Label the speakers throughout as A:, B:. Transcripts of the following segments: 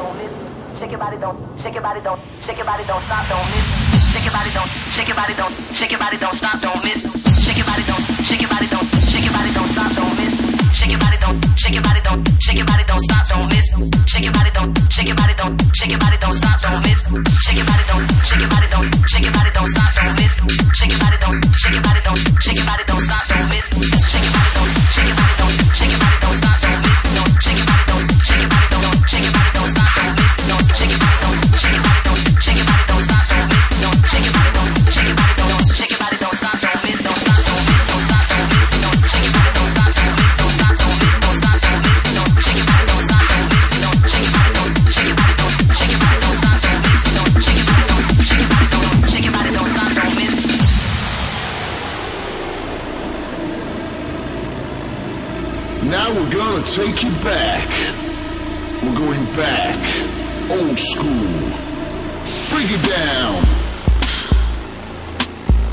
A: Shake your body, don't, shake your body, don't, shake your body, don't stop, don't miss. Shake your body, don't, shake your body, don't, shake your body, don't stop, don't miss. Shake your body, don't, shake your body, don't, shake your body, don't stop, don't miss. Shake your body, don't, shake your body, don't, shake your body, don't stop, don't miss. Shake your body, don't, shake your body, don't, shake your body, don't stop, don't miss. Shake your body, don't, shake your body, don't, shake your body, don't stop, don't miss. Shake your body, don't, shake your body, don't,
B: Now we're gonna take you back. We're going back. Old school. Break it down.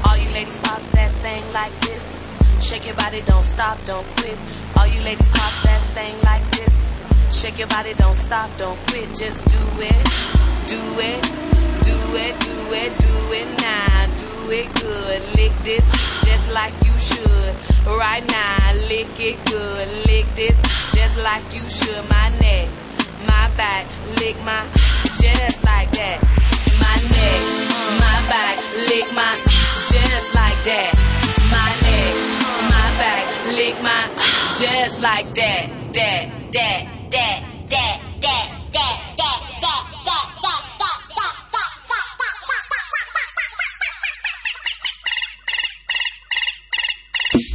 C: All you ladies pop that thing like this. Shake your body, don't stop, don't quit. All you ladies pop that thing like this. Shake your body, don't stop, don't quit. Just do it, do it, do it, do it, do it now. Do it good. Lick this just like you should. Right now, lick it good. Lick this just like you should. My neck, my back, lick my just like that. My neck, my back, lick my just like that. My neck, my back, lick my just like that. That, that, that, that,